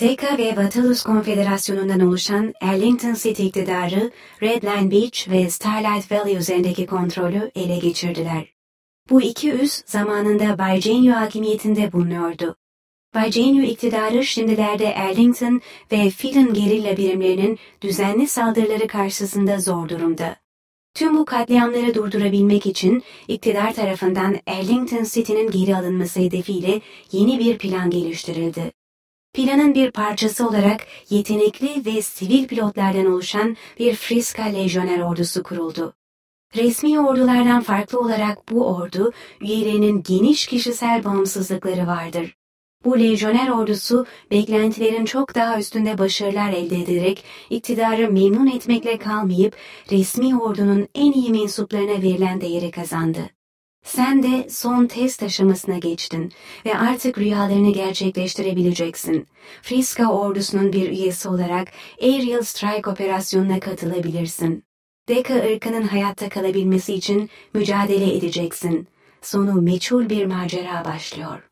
Decca ve Vatalus Konfederasyonu'ndan oluşan Arlington City iktidarı Red Line Beach ve Starlight Valley üzerindeki kontrolü ele geçirdiler. Bu iki üs zamanında Virginia hakimiyetinde bulunuyordu. Virginia iktidarı şimdilerde Arlington ve Phelan gerilla birimlerinin düzenli saldırıları karşısında zor durumda. Tüm bu katliamları durdurabilmek için iktidar tarafından Arlington City'nin geri alınması hedefiyle yeni bir plan geliştirildi. Planın bir parçası olarak yetenekli ve sivil pilotlardan oluşan bir Friska Lejyoner ordusu kuruldu. Resmi ordulardan farklı olarak bu ordu, üyelerinin geniş kişisel bağımsızlıkları vardır. Bu lejyoner ordusu beklentilerin çok daha üstünde başarılar elde ederek iktidarı memnun etmekle kalmayıp resmi ordunun en iyi mensuplarına verilen değeri kazandı. Sen de son test aşamasına geçtin ve artık rüyalarını gerçekleştirebileceksin. Friska ordusunun bir üyesi olarak Aerial Strike operasyonuna katılabilirsin. Deka ırkının hayatta kalabilmesi için mücadele edeceksin. Sonu meçhul bir macera başlıyor.